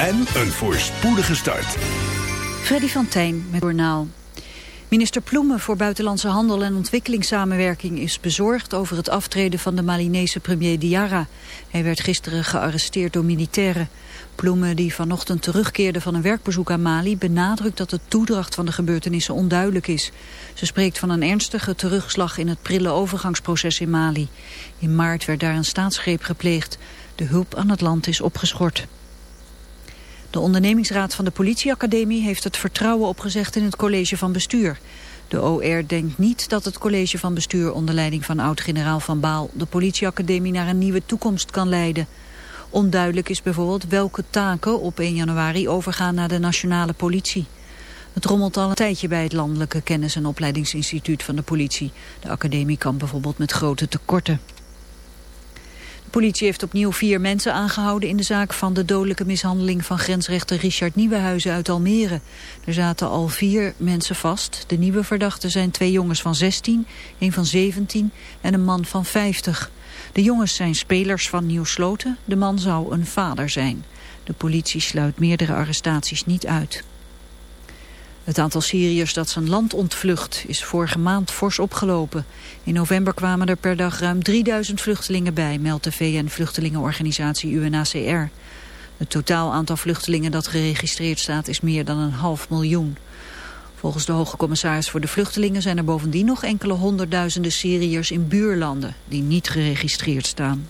en een voorspoedige start. Freddy van Tijn met Journaal. Minister Ploemen voor Buitenlandse Handel en Ontwikkelingssamenwerking is bezorgd over het aftreden van de Malinese premier Diarra. Hij werd gisteren gearresteerd door militairen. Ploemen, die vanochtend terugkeerde van een werkbezoek aan Mali, benadrukt dat de toedracht van de gebeurtenissen onduidelijk is. Ze spreekt van een ernstige terugslag in het prille overgangsproces in Mali. In maart werd daar een staatsgreep gepleegd. De hulp aan het land is opgeschort. De ondernemingsraad van de politieacademie heeft het vertrouwen opgezegd in het college van bestuur. De OR denkt niet dat het college van bestuur onder leiding van oud-generaal Van Baal de politieacademie naar een nieuwe toekomst kan leiden. Onduidelijk is bijvoorbeeld welke taken op 1 januari overgaan naar de nationale politie. Het rommelt al een tijdje bij het Landelijke Kennis- en Opleidingsinstituut van de politie. De academie kan bijvoorbeeld met grote tekorten. De politie heeft opnieuw vier mensen aangehouden in de zaak van de dodelijke mishandeling van grensrechter Richard Nieuwenhuizen uit Almere. Er zaten al vier mensen vast. De nieuwe verdachten zijn twee jongens van 16, een van 17 en een man van 50. De jongens zijn spelers van Nieuw Sloten. De man zou een vader zijn. De politie sluit meerdere arrestaties niet uit. Het aantal Syriërs dat zijn land ontvlucht is vorige maand fors opgelopen. In november kwamen er per dag ruim 3000 vluchtelingen bij, meldt de VN-vluchtelingenorganisatie UNHCR. Het totaal aantal vluchtelingen dat geregistreerd staat is meer dan een half miljoen. Volgens de hoge commissaris voor de vluchtelingen zijn er bovendien nog enkele honderdduizenden Syriërs in buurlanden die niet geregistreerd staan.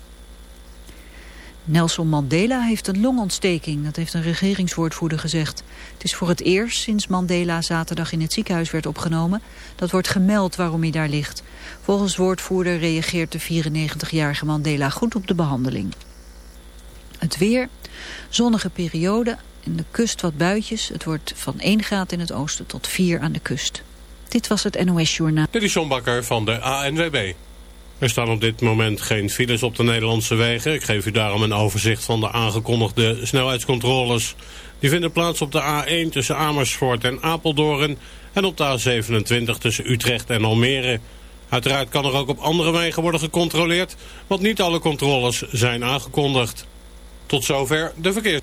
Nelson Mandela heeft een longontsteking, dat heeft een regeringswoordvoerder gezegd. Het is voor het eerst sinds Mandela zaterdag in het ziekenhuis werd opgenomen. Dat wordt gemeld waarom hij daar ligt. Volgens woordvoerder reageert de 94-jarige Mandela goed op de behandeling. Het weer, zonnige periode, in de kust wat buitjes. Het wordt van 1 graad in het oosten tot 4 aan de kust. Dit was het NOS Journaal. Dit is John Bakker van de ANWB. Er staan op dit moment geen files op de Nederlandse wegen. Ik geef u daarom een overzicht van de aangekondigde snelheidscontroles. Die vinden plaats op de A1 tussen Amersfoort en Apeldoorn... en op de A27 tussen Utrecht en Almere. Uiteraard kan er ook op andere wegen worden gecontroleerd... want niet alle controles zijn aangekondigd. Tot zover de verkeers.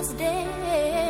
Was day.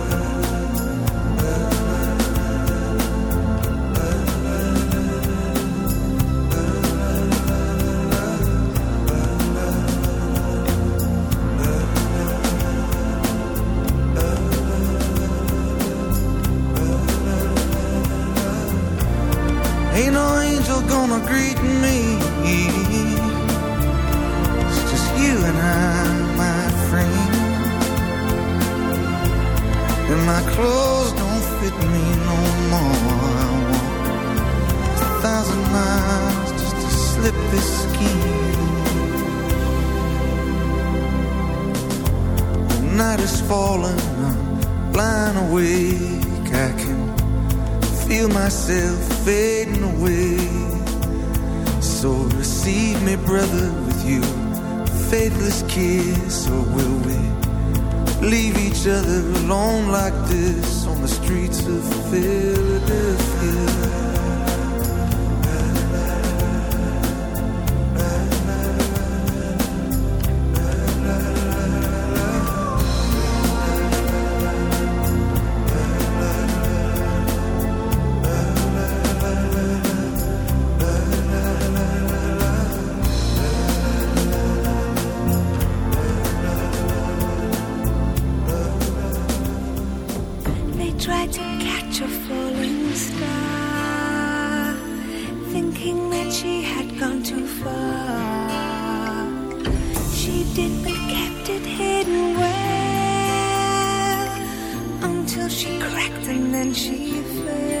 she it but kept it hidden well until she cracked and then she fell.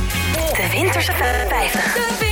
de Winterse 50.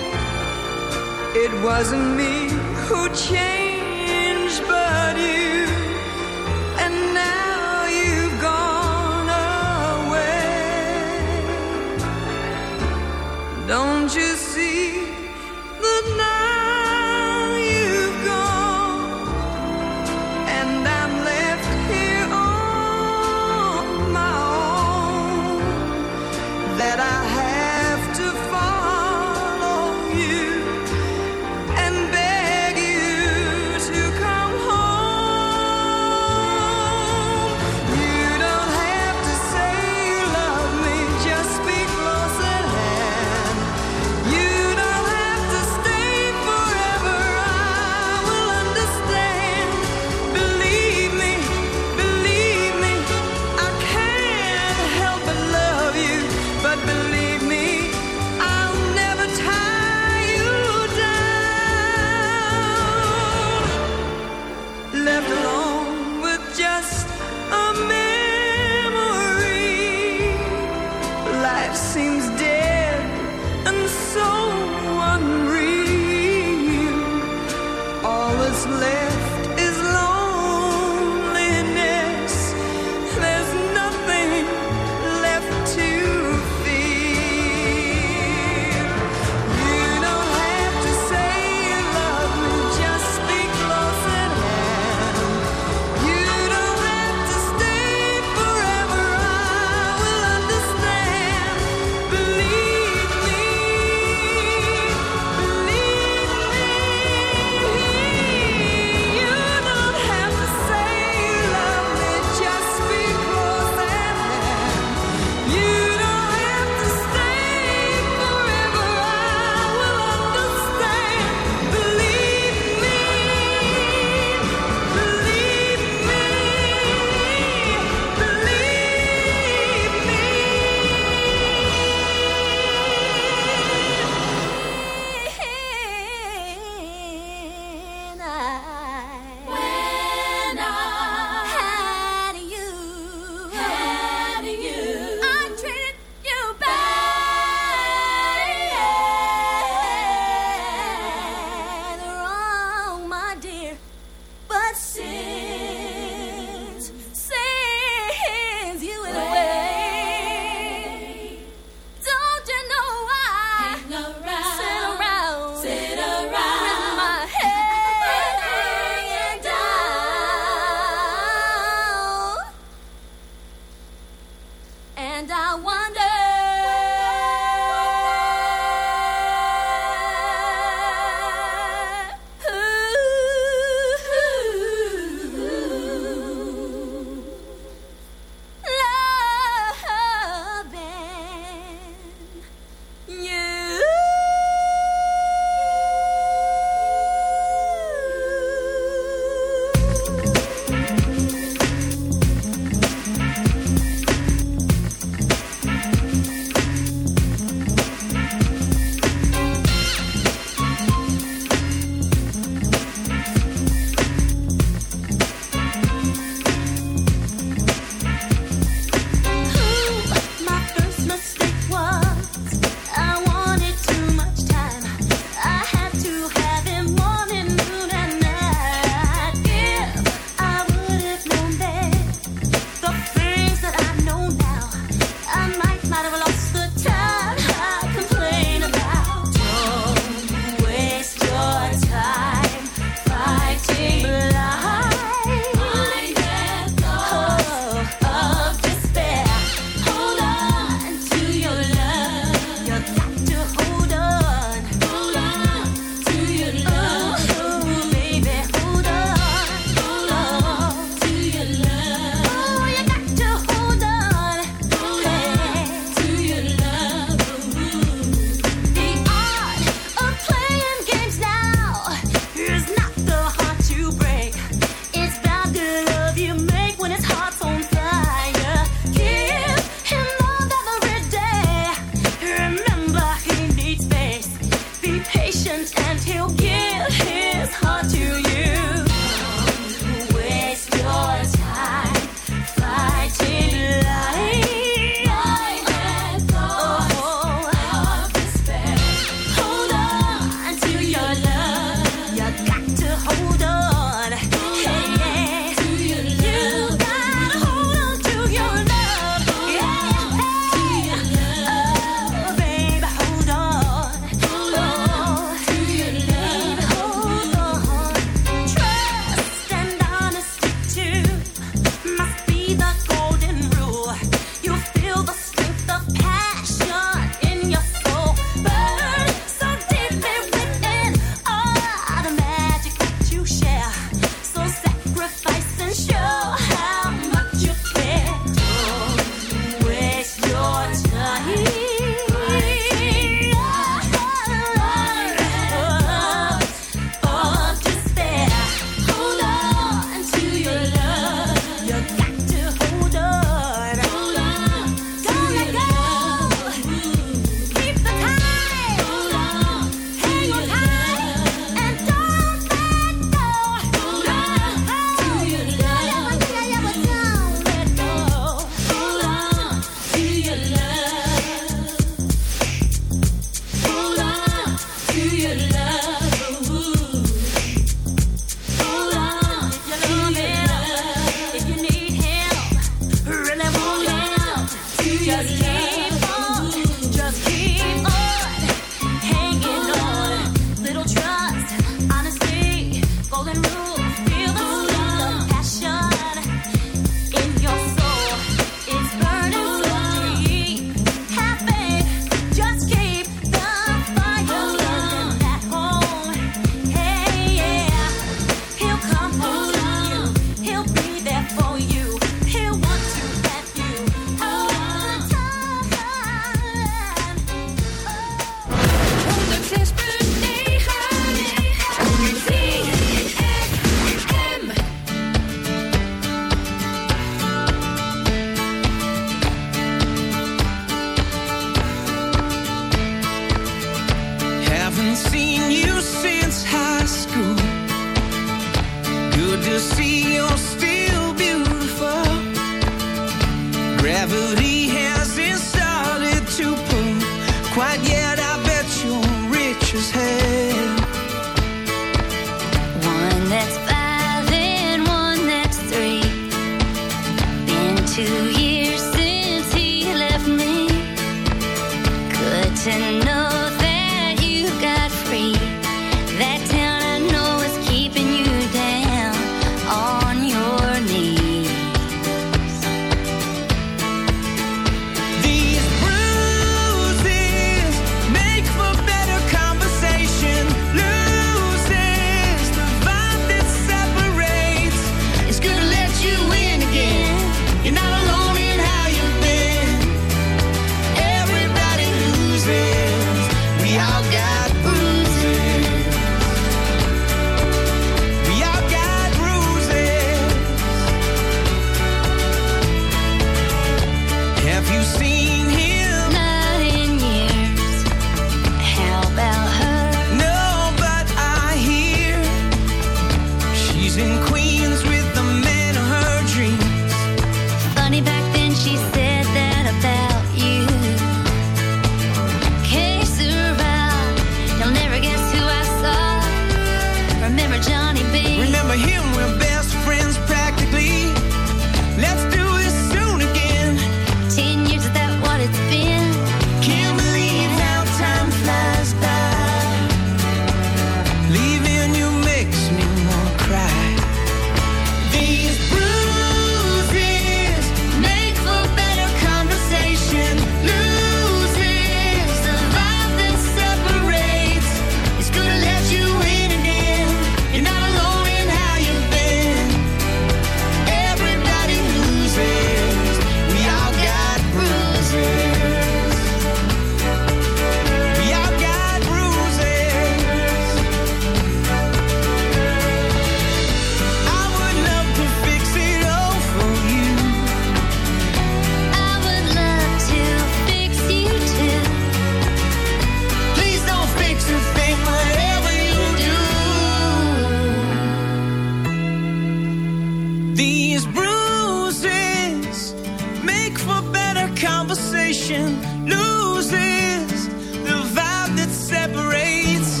conversation loses the vibe that separates.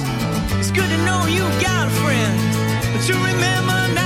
It's good to know you got a friend, but you remember now.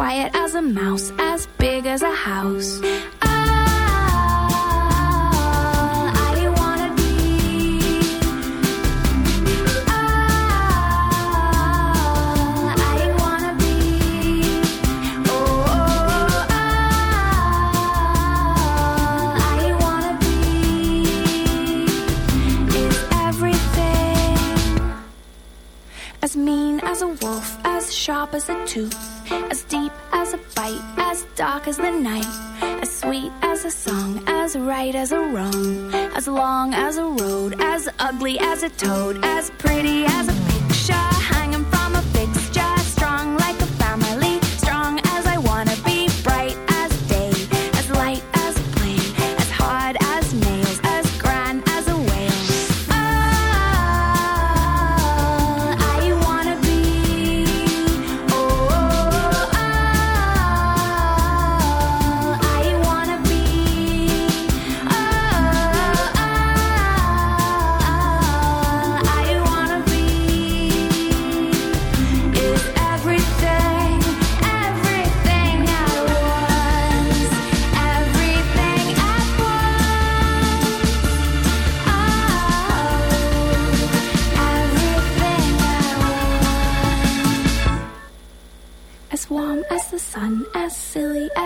quiet as a mouse, as big as a house. as mean as a wolf, as sharp as a tooth, as deep dark as the night, as sweet as a song, as right as a wrong, as long as a road, as ugly as a toad, as pretty as a picture hanging from a fixture,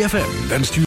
ZFM wenst u...